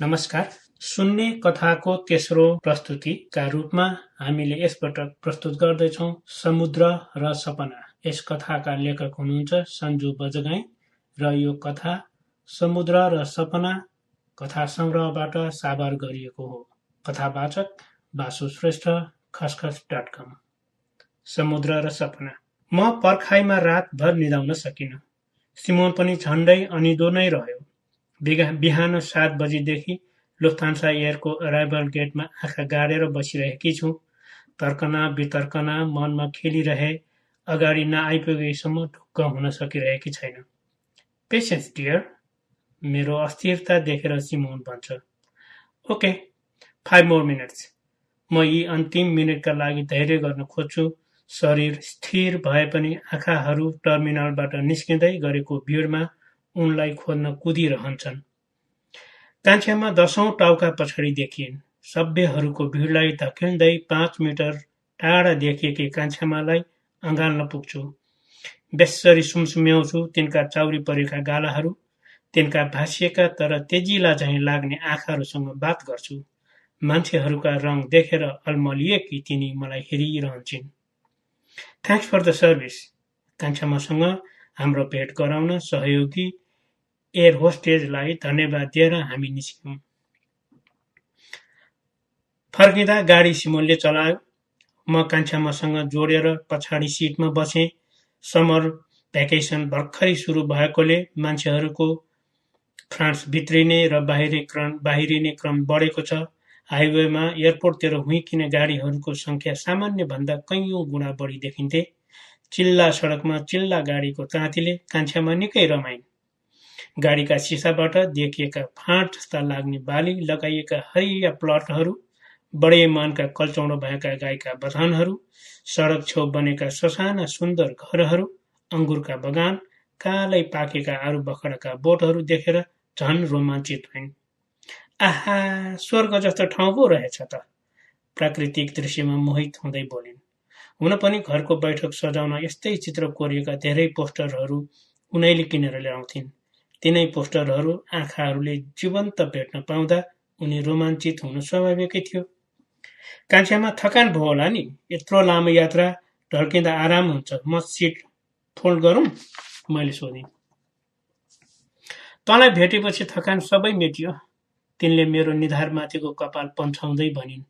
नमस्कार। सुन्ने कथाको तेस्रो प्रस्तुतिका रूपमा हामीले यसपटक प्रस्तुत गर्दैछौ समुद्र र सपना। यस कथाका लेखक हुनुहुन्छ सन्जु बजगाई र यो कथा समुद्र र सपना कथा सङ्ग्रहबाट साभार गरिएको हो। कथावाचक बासु श्रेष्ठ खसखस डट कम। समुद्र र सपना। म पर्खाइमा रातभर निदाउन सकिनँ। सिमोन पनि झन्डै अनिदो नै रह्यो। बिहान सात बजीदेखि लुफ्थान्सा एयरको अराइभल गेटमा आँखा गाडेर बसिरहेकी छु। तर्कना वितर्कना मनमा खेलिरहे अगाडि नआइपुगेसम्म ढुक्क हुन सकिरहेकी छैन। पेसेन्स डियर मेरो अस्थिरता देखेर सिमोन भन्छ। ओके फाइभ मोर मिनट्स म यी अन्तिम मिनटका लागि धैर्य गर्न खोज्छु। शरीर स्थिर भए पनि आँखाहरू टर्मिनलबाट निस्किँदै गरेको भिडमा उनलाई खोज्न कुदिरहन्छन्। कान्छ्यामा दसौँ टाउका पछाडि देखिन्। सभ्यहरूको भिडलाई धकेल्दै पाँच मिटर टाढा देखिएकी कान्छ्यामालाई अँगाल्न पुग्छु। बेसरी सुमसुम्याउँछु तिनका चाउरी परेका गालाहरू तिनका भाँसिएका तर तेजिला झैँ लाग्ने आँखाहरूसँग बात गर्छु। मान्छेहरूका रङ देखेर अल्मलिएकी तिनी मलाई हेरिरहन्छन्। थ्याङ्क्स फर द सर्भिस कान्छामासँग हाम्रो भेट गराउन सहयोगी एयर होस्टेजलाई धन्यवाद दिएर हामी निस्क्यौँ। फर्किँदा गाडी सिमोनले चलायो। म कान्छामासँग जोडेर पछाडि सिटमा बसेँ। समर भ्याकेसन भर्खरै सुरु भएकोले मान्छेहरूको फ्रान्स भित्रिने र बाहिरी क्रम बाहिरिने क्रम बढेको छ। हाइवेमा एयरपोर्टतिर हुइकिने गाडीहरूको सङ्ख्या सामान्यभन्दा कैयौँ गुणा बढी देखिन्थे। चिल्ला सडकमा चिल्ला गाडीको ताँतीले कान्छामा निकै रमाइन् गाडीका सिसाबाट देखिएका फाँट जस्ता लाग्ने बाली लगाइएका हरिया प्लटहरू बडे मानका कल्चौँडो भएका गाईका बथानहरू सडक छेउ बनेका ससाना सुन्दर घरहरू अङ्गुरका बगान कालै पाकेका आरु बखडाका बोटहरू देखेर झन रोमाञ्चित भइन्। आहा स्वर्ग जस्तो ठाउँ पो रहेछ त। प्राकृतिक दृश्यमा मोहित हुँदै बोलिन्। हुन पनि घरको बैठक सजाउन यस्तै चित्र कोरिएका धेरै पोस्टरहरू उनैले किनेर ल्याउँथिन्। तिनै पोस्टरहरू आँखाहरूले जीवन्त भेट्न पाउँदा उनी रोमाञ्चित हुनु स्वाभाविकै थियो। कान्छ्यामा थकान भयो होला नि? यत्रो लामो यात्रा ढल्किँदा आराम हुन्छ। म सिट फोल्ड गरौँ? मैले सोधेँ। तँलाई भेटेपछि थकान सबै मेटियो। तिनले मेरो निधारमाथिको कपाल पन्छाउँदै भनिन्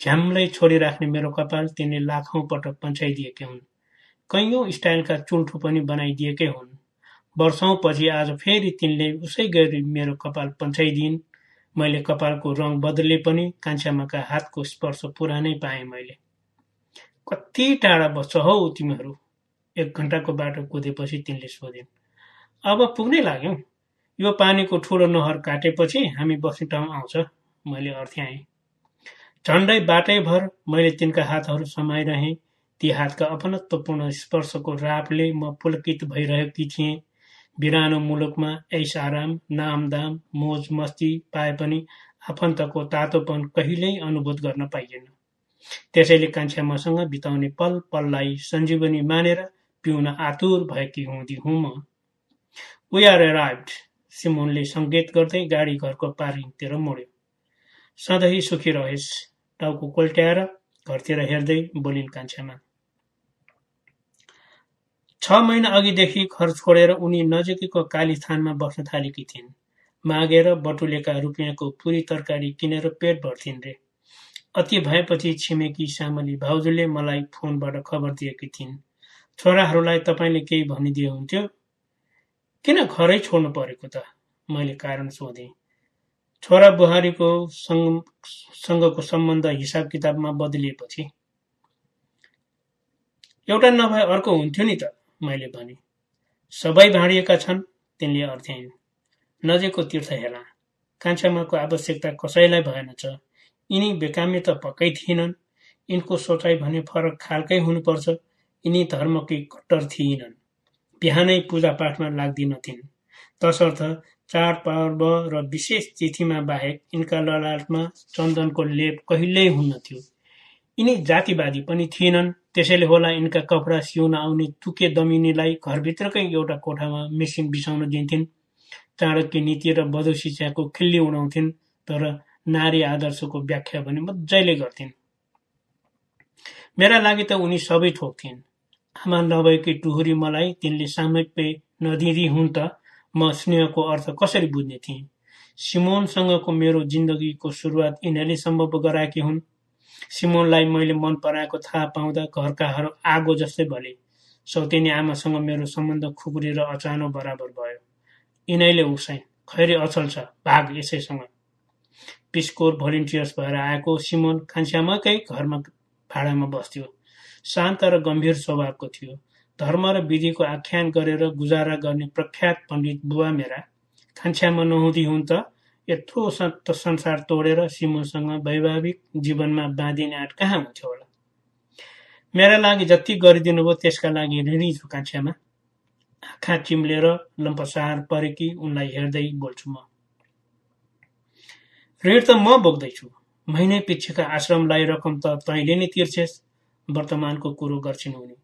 झ्याम्लै छोडिराख्ने मेरो कपाल तिनले लाखौँ पटक पन्छाइदिएकै हुन्। कैयौँ स्टाइलका चुल्ठो पनि बनाइदिएकै हुन्। वर्षौँपछि आज फेरि तिनले उसै गरी मेरो कपाल पन्छाइदिन् मैले कपालको रङ बदले पनि कान्छामाका हातको स्पर्श पुरानै पाएँ मैले। कति टाढा बस्छ हौ तिमीहरू? एक घन्टाको बाटो कुदेपछि तिनले सोधिन्। अब पुग्नै लाग्यौँ। यो पानीको ठुलो नहर काटेपछि हामी बस्ने ठाउँ आउँछ। मैले अर्थ्याएँ। झन्डै बाटैभर मैले तिनका हातहरू समाइरहेँ। ती हातका अपनत्वपूर्ण स्पर्शको रापले म पुलकित भइरहेकी थिएँ। बिरानो मुलुकमा ऐस आराम नामदाम मोज मस्ती पाए पनि आफन्तको तातोपन कहिल्यै अनुभूत गर्न पाइएन। त्यसैले कान्छ्यामासँग बिताउने पल पललाई सञ्जीवनी मानेर पिउन आतुर भएकी हुँदी हुँ म। वी आर एराइभड सिमोनले सङ्केत गर्दै गाडी घरको पार्किङतिर मोड्यो। सधैँ सुखी रहेस् टाउको कोल्ट्याएर घरतिर हेर्दै बोलिन् कान्छ्यामा। छ महिना अघिदेखि घर छोडेर उनी नजिकैको कालीस्थानमा बस्न थालेकी थिइन्। मागेर बटुलेका रुपियाँको पुरी तरकारी किनेर पेट भर्थिन् रे। अति भएपछि छिमेकी श्यामली भाउजूले मलाई फोनबाट खबर दिएकी थिइन्। छोराहरूलाई तपाईँले केही भनिदिए हुन्थ्यो? किन घरै छोड्नु परेको त? मैले कारण सोधेँ। छोरा बुहारीको सँगको सम्बन्ध हिसाब किताबमा बदलिएपछि। एउटा नभए अर्को हुन्थ्यो नि त। मैले भने सबै भाँडिएका छन् तिनले अर्थ्याइन् नजिकको तीर्थ हेला कान्छामाको आवश्यकता कसैलाई भएनछ यिनी बेकामी त पक्कै थिएनन्। यिनको सोचाइ भने फरक खालकै हुनुपर्छ। यिनी धर्मकै कट्टर थिएनन्। बिहानै पूजापाठमा लाग्दिनथिन्। तसर्थ चाडपर्व र विशेष तिथिमा बाहेक यिनका ललाटमा चन्दनको लेप कहिल्यै हुन्नथ्यो यिनी जातिवादी पनि थिएनन्। त्यसैले होला यिनका कपडा सिउन आउने तुके दमिनीलाई घरभित्रकै एउटा कोठामा मेसिन बिसाउन दिन्थिन्। चाणक्य नीति र बधु शिक्षाको खिल्ली उडाउँथिन् तर नारी आदर्शको व्याख्या भने मजाले गर्थिन्। मेरा लागि त उनी सबै थोक थिइन् आमा नभएकी टुहुरी मलाई तिनले सामिप्य नदिँदी हुन् त म स्नेहको अर्थ कसरी बुझ्ने थिएँ? सिमोनसँगको मेरो जिन्दगीको सुरुवात यिनीहरूले सम्भव गराएकी हुन्। सिमोनलाई मैले मन पराएको थाहा पाउँदा घरकाहरू आगो जस्तै भले सौतेनी आमासँग मेरो सम्बन्ध खुकुरी र अचानो बराबर भयो। यिनैले उसाइ खैरे अचल छ भाग यसैसँग। पिस्कोर भलिन्टियर्स भएर आएको सिमोन खान्स्यामाकै घरमा भाडामा बस्थ्यो। शान्त र गम्भीर स्वभावको थियो। धर्म र विधिको आख्यान गरेर गुजारा गर्ने प्रख्यात पण्डित बुवा मेरा खान्छ्यामा नहुँदी हुन् त यत्रो संसार तोडेर सिमोसँग वैवाहिक जीवनमा बाँधिने आँट कहाँ हुन्थ्यो होला? मेरा लागि जति गरिदिनु भयो त्यसका लागि ऋणी छु आँखा चिम्लेर लम्पसार परेकी उनलाई हेर्दै बोल्छु म। ऋण त म बोक्दैछु महिनै पिछेका आश्रमलाई रकम त तैँले नै तिर्छेस्। वर्तमानको कुरो गर्छिन् उनी।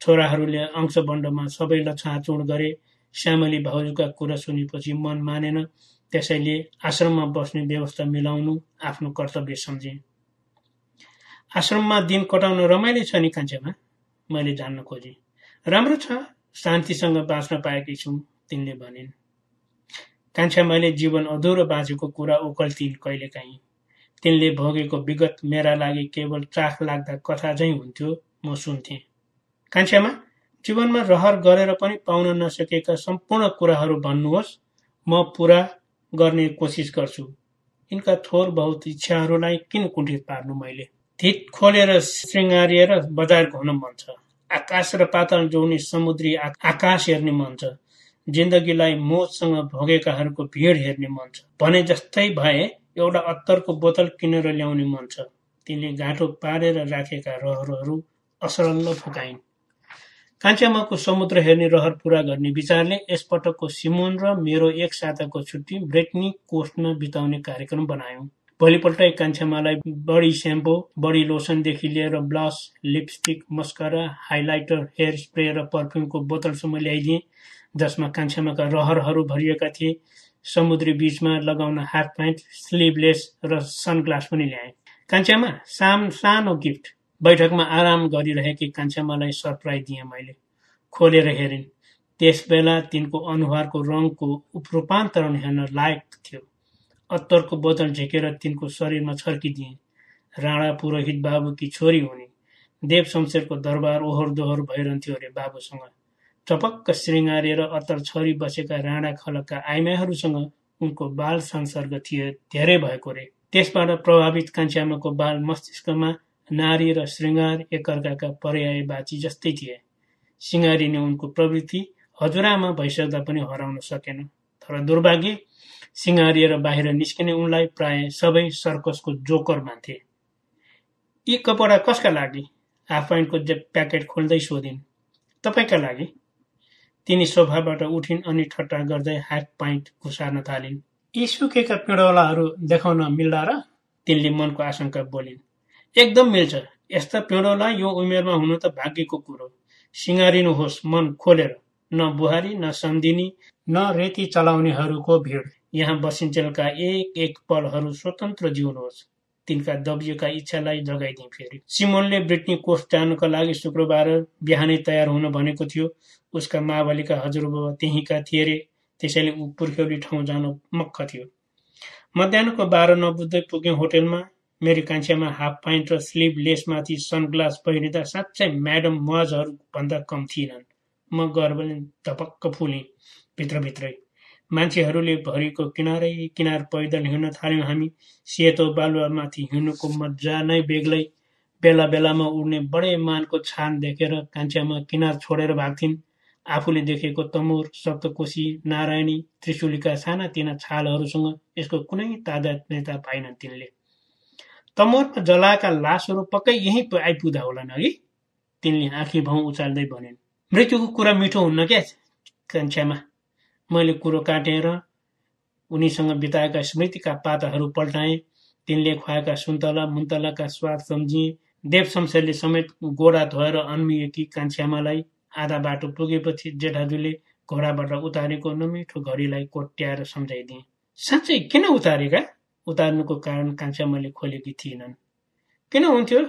छोराहरूले अंशबण्डमा सबैलाई छाँचुड गरे। श्यामली भाउजूका कुरा सुनेपछि मन मानेन। त्यसैले आश्रममा बस्ने व्यवस्था मिलाउनु आफ्नो कर्तव्य सम्झे। आश्रममा दिन कटाउन रमाइलो छ नि कान्छेमा? मैले जान्न खोजेँ। राम्रो छ शान्तिसँग बाँच्न पाएकी छु तिनले भनिन्। कान्छा मैले जीवन अधुरो बाँचेको कुरा ओकल्थिन् कहिलेकाहीँ। तिनले भोगेको विगत मेरा लागि केवल चाख लाग्दा कथा झैँ हुन्थ्यो म सुन्थेँ। कान्छामा जीवनमा रहर गरेर पनि पाउन नसकेका सम्पूर्ण कुराहरू भन्नुहोस् म पुरा गर्ने कोसिस गर्छु। यिनका थोर बहुत इच्छाहरूलाई किन कुण्ठित पार्नु मैले? धित खोलेर श्रृङ्गारिएर बजार घुम्न मन छ। आकाश र पातल जोड्ने समुद्री आकाश हेर्ने मन छ। जिन्दगीलाई मोजसँग भोगेकाहरूको भिड हेर्ने मन छ। भने जस्तै भए एउटा अत्तरको बोतल किनेर ल्याउने मन छ। तिनले गाँठो पारेर राखेका रहरहरू असरल्ल फुकाइन् कान्छामाको समुद्र हेर्ने रहर पूरा गर्ने विचारले यसपटकको सिमोन र मेरो एक साताको छुट्टी ब्रेटनी कोस्टमा बिताउने कार्यक्रम बनायौँ। भोलिपल्टै कान्छामालाई बढी स्याम्पो बढी लोसनदेखि लिएर blush lipstick mascara highlighter hair spray र पर्फ्युमको बोतलसम्म ल्याइदिएँ जसमा कान्छामाका रहरहरू भरिएका थिए। समुद्री बीचमा लगाउन हाफ प्यान्ट स्लिभलेस र सनग्लास पनि ल्याएँ। कान्छामा साम सानो गिफ्ट बैठकमा आराम गरिरहेकी कान्छामालाई सरप्राइज दिएँ मैले। खोलेर हेरिन्। त्यस बेला तिनको अनुहारको रङको रूपान्तरण हेर्न लायक थियो। अत्तरको बोतल झिकेर तिनको शरीरमा छर्किदिए। राणा पुरोहित बाबुकी छोरी हुने। देव शमशेरको दरबार ओहोर दोहोर भइरहन्थ्यो अरे बाबुसँग। चपक्क श्रृङ्गारेर अत्तर छरी बसेका राणा खलकका आइमाईहरूसँग उनको बाल संसर्ग थियो धेरै भएको रे त्यसबाट प्रभावित कान्छ्यामाको बाल मस्तिष्कमा नारी र श्रृङ्गार एकअर्काका पर्याय बाची जस्तै थिए। सिँगारिने उनको प्रवृत्ति हजुरआमा भइसक्दा पनि हराउन सकेन। तर दुर्भाग्य सिँगारिएर बाहिर निस्किने उनलाई प्राय सबै सर्कसको जोकर मान्थे। यी कपडा कसका लागि? हाफ प्यान्टको प्याकेट खोल्दै सोधिन् तपाईँका लागि? तिनी सोफाबाट उठिन् अनि ठट्टा गर्दै हाफ प्यान्ट घुसार्न थालिन्। यी सुकेका पिँडौलाहरू देखाउन मिल्दा र? तिनले मनको आशंका बोलिन् एकदम मिल्छ यस्ता पिँडोलाई यो उमेरमा हुनु त भाग्यको कुरो। सिँगारिनुहोस् मन खोलेर। न बुहारी न सम्धिनी न रेती चलाउनेहरूको भिड। यहाँ बसिन्जेलका एक एक पलहरू स्वतन्त्र जिउनुहोस्। तिनका दबिएका इच्छालाई जगाइदिए फेरि। सिमोनले ब्रिटनी कोस्ट जानुका लागि शुक्रबार बिहानै तयार हुन भनेको थियो। उसका मावलीका हजुरबाबा त्यहीँका थिए रे त्यसैले ऊ पुर्ख्यौली ठाउँ जानु मक्ख थियो। मध्याहको बाह्र नबुझ्दै पुग्यौँ होटेलमा। मेरो कान्छ्यामा हाफ प्यान्ट र स्लिभ लेसमाथि सनग्लास पहिरिँदा साँच्चै म्याडम भन्दा कम थिएनन्। म गर्वले धपक्क फुलेँ। भित्रभित्रै मान्छेहरूले भरिको किनारै किनार पैदल हिँड्न थाल्यौँ हामी। सेतो बालुवामाथि हिँड्नुको मजा नै बेग्लै। बेला बेलामा उड्ने बडे मानको छान देखेर कान्छ्यामा किनार छोडेर भाग्थिन्। आफूले देखेको तमुर सप्तकोशी नारायणी त्रिशुलीका सानातिना छालहरूसँग यसको कुनै तादात्म्यता पाइनन् तिनले। तमोरमा जलाएका लासहरू पक्कै यहीँ आइपुग्दा होलान् अघि? तिनले आँखी भाउ उचाल्दै भनिन् मृत्युको कुरा मिठो हुन्न क्या कान्छ्यामा? मैले कुरो काटेर उनीसँग बिताएका स्मृतिका पाताहरू पल्टाएँ। तिनले खुवाएका सुन्तला मुन्तलाका स्वाद सम्झिए देव शमशेरले समेत गोडा धोएर अन्मिएकी कान्छ्यामालाई आधा बाटो पुगेपछि जेठाजुले घोडाबाट उतारेको नमिठो घडीलाई कोट्याएर सम्झाइदिए साँच्चै किन उतारेका? उतार्नुको कारण कान्छामाले खोलेकी थिएनन्। किन हुन्थ्यो?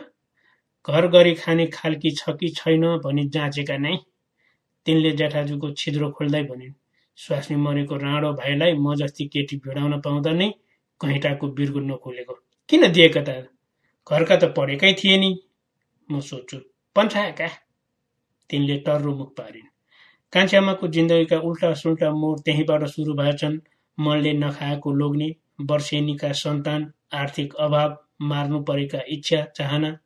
घर गरी खाने खालकी छ कि छैन भनी जाँचेका नै। तिनले जेठाजुको छिद्रो खोल्दै भनिन् स्वास्नी मरेको राँडो भाइलाई म जस्ती केटी भिडाउन पाउँदा नै घैँटाको बिर्गो नखोलेको। किन दिएका त? घरका त पढेकै थिए नि। म सोध्छु पन्छाएका तिनले टर्रो मुख पारिन्। कान्छ्यामाको जिन्दगीका उल्टा सुल्टा मोड त्यहीँबाट सुरु भएछन्। मनले नखाएको लोग्ने वर्षेनीका सन्तान आर्थिक अभाव मार्नु परेका इच्छा चाहना।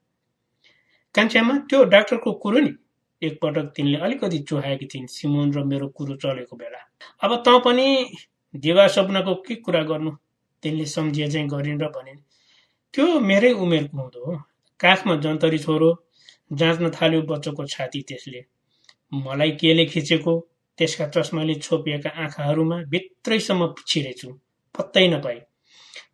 कान्छ्यामा त्यो डाक्टरको कुरो नि। एकपटक तिनले अलिकति चुहाएकी थिइन्। सिमोन र मेरो कुरो चलेको बेला। अब त पनि दिवा सपनाको के कुरा गर्नु? तिनले सम्झिए चाहिँ गरिन् र भनिन् त्यो मेरै उमेरको हुँदो हो। काखमा जन्तरी छोरो जाँच्न थाल्यो बच्चोको छाती त्यसले। मलाई केले खिचेको? त्यसका चस्माले छोपिएका आँखाहरूमा भित्रैसम्म छिरेछु। पत्तै नपाई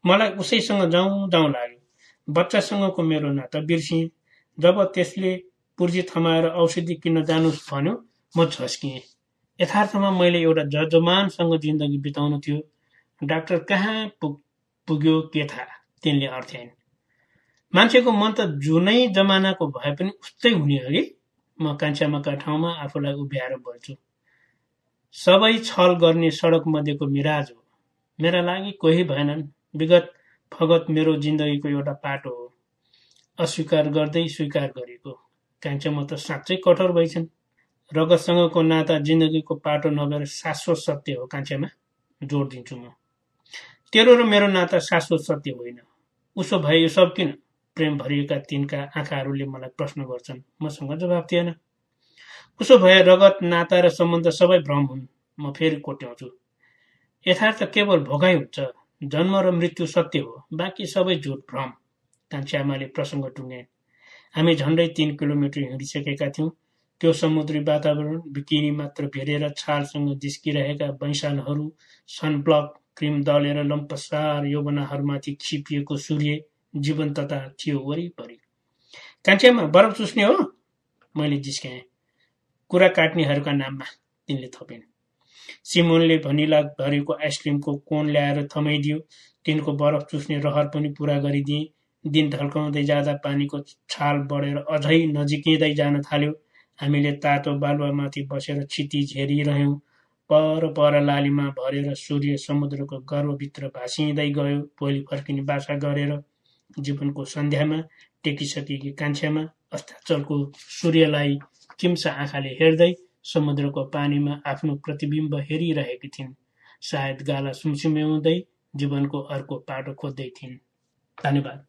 मलाई उसैसँग जाउँ जाउँ लाग्यो। बच्चासँगको मेरो नाता बिर्सिएँ। जब त्यसले पुर्जी थमाएर औषधि किन्न जानुहोस् भन्यो म झस्किएँ। यथार्थमा मैले एउटा जजमानसँग जिन्दगी बिताउनु थियो। डाक्टर कहाँ पुग पुग्यो के थाहा? तिनले अर्थ्याइन्। मान्छेको मन त जुनै जमानाको भए पनि उस्तै हुने हो कि? म कान्छामाका ठाउँमा आफूलाई उभ्याएर बोल्छु सबै छल गर्ने सडक मध्येको मिराज हो। मेरा लागि कोही भएनन्। विगत फगत मेरो जिन्दगीको एउटा पाटो हो। अस्वीकार गर्दै स्वीकार गरेको। कान्छामा त साँच्चै कठोर भइछन्। रगतसँगको नाता जिन्दगीको पाटो नभएर शाश्वत सत्य हो कान्छामा। जोड दिन्छु म। तेरो र मेरो नाता शाश्वत सत्य होइन। उसो भए यो सब किन? प्रेम भरिएका तिनका आँखाहरूले मलाई प्रश्न गर्छन्। मसँग जवाब थिएन उसो भए रगत नाता र सम्बन्ध सबै भ्रम हुन्। म फेरि कोट्याउँछु। यथार्थ केवल भोगाइ हुन्छ जन्म र मृत्यु सत्य हो बाँकी सबै झुट भ्रम। कान्छी आमाले प्रसङ्ग टुङ्गे हामी झन्डै तिन किलोमिटर हिँडिसकेका थियौँ। त्यो समुद्री वातावरण बिकिनी मात्र भेरेर छालसँग जिस्किरहेका वैशालहरू सनब्लक क्रिम दलेर लम्पसार यौवनाहरूमाथि छिपिएको सूर्य जीवन्तता थियो वरिपरि। कान्छ्यामा बरफ चुस्ने हो मैले जिस्काएँ कुरा काट्नेहरूका नाममा तिनले थपिन्। सिमोनले भनिला भरेको आइसक्रिमको कोन ल्याएर थमाइदियो। तिनको बरफ चुस्ने रहर पनि पुरा गरिदिए। दिन ढल्काउँदै जाँदा पानीको छाल बढेर अझै नजिकिँदै जान थाल्यो। हामीले तातो बालुवामाथि बसेर क्षितिज हेरिरह्यौँ पर पर लालीमा भरेर सूर्य समुद्रको गर्भभित्र भाँसिँदै गयो। भोलि फर्किने बाछा गरेर जीवनको सन्ध्यामा टेकिसकेकी कान्छ्यामा अस्ताचलको सूर्यलाई किम्सा आँखाले हेर्दै समुद्रको पानीमा आफ्नो प्रतिबिम्ब हेरिरहेकी थिइन्। सायद गाला सुमसुम्याउँदै जीवनको अर्को पाटो खोज्दै थिइन्। धन्यवाद।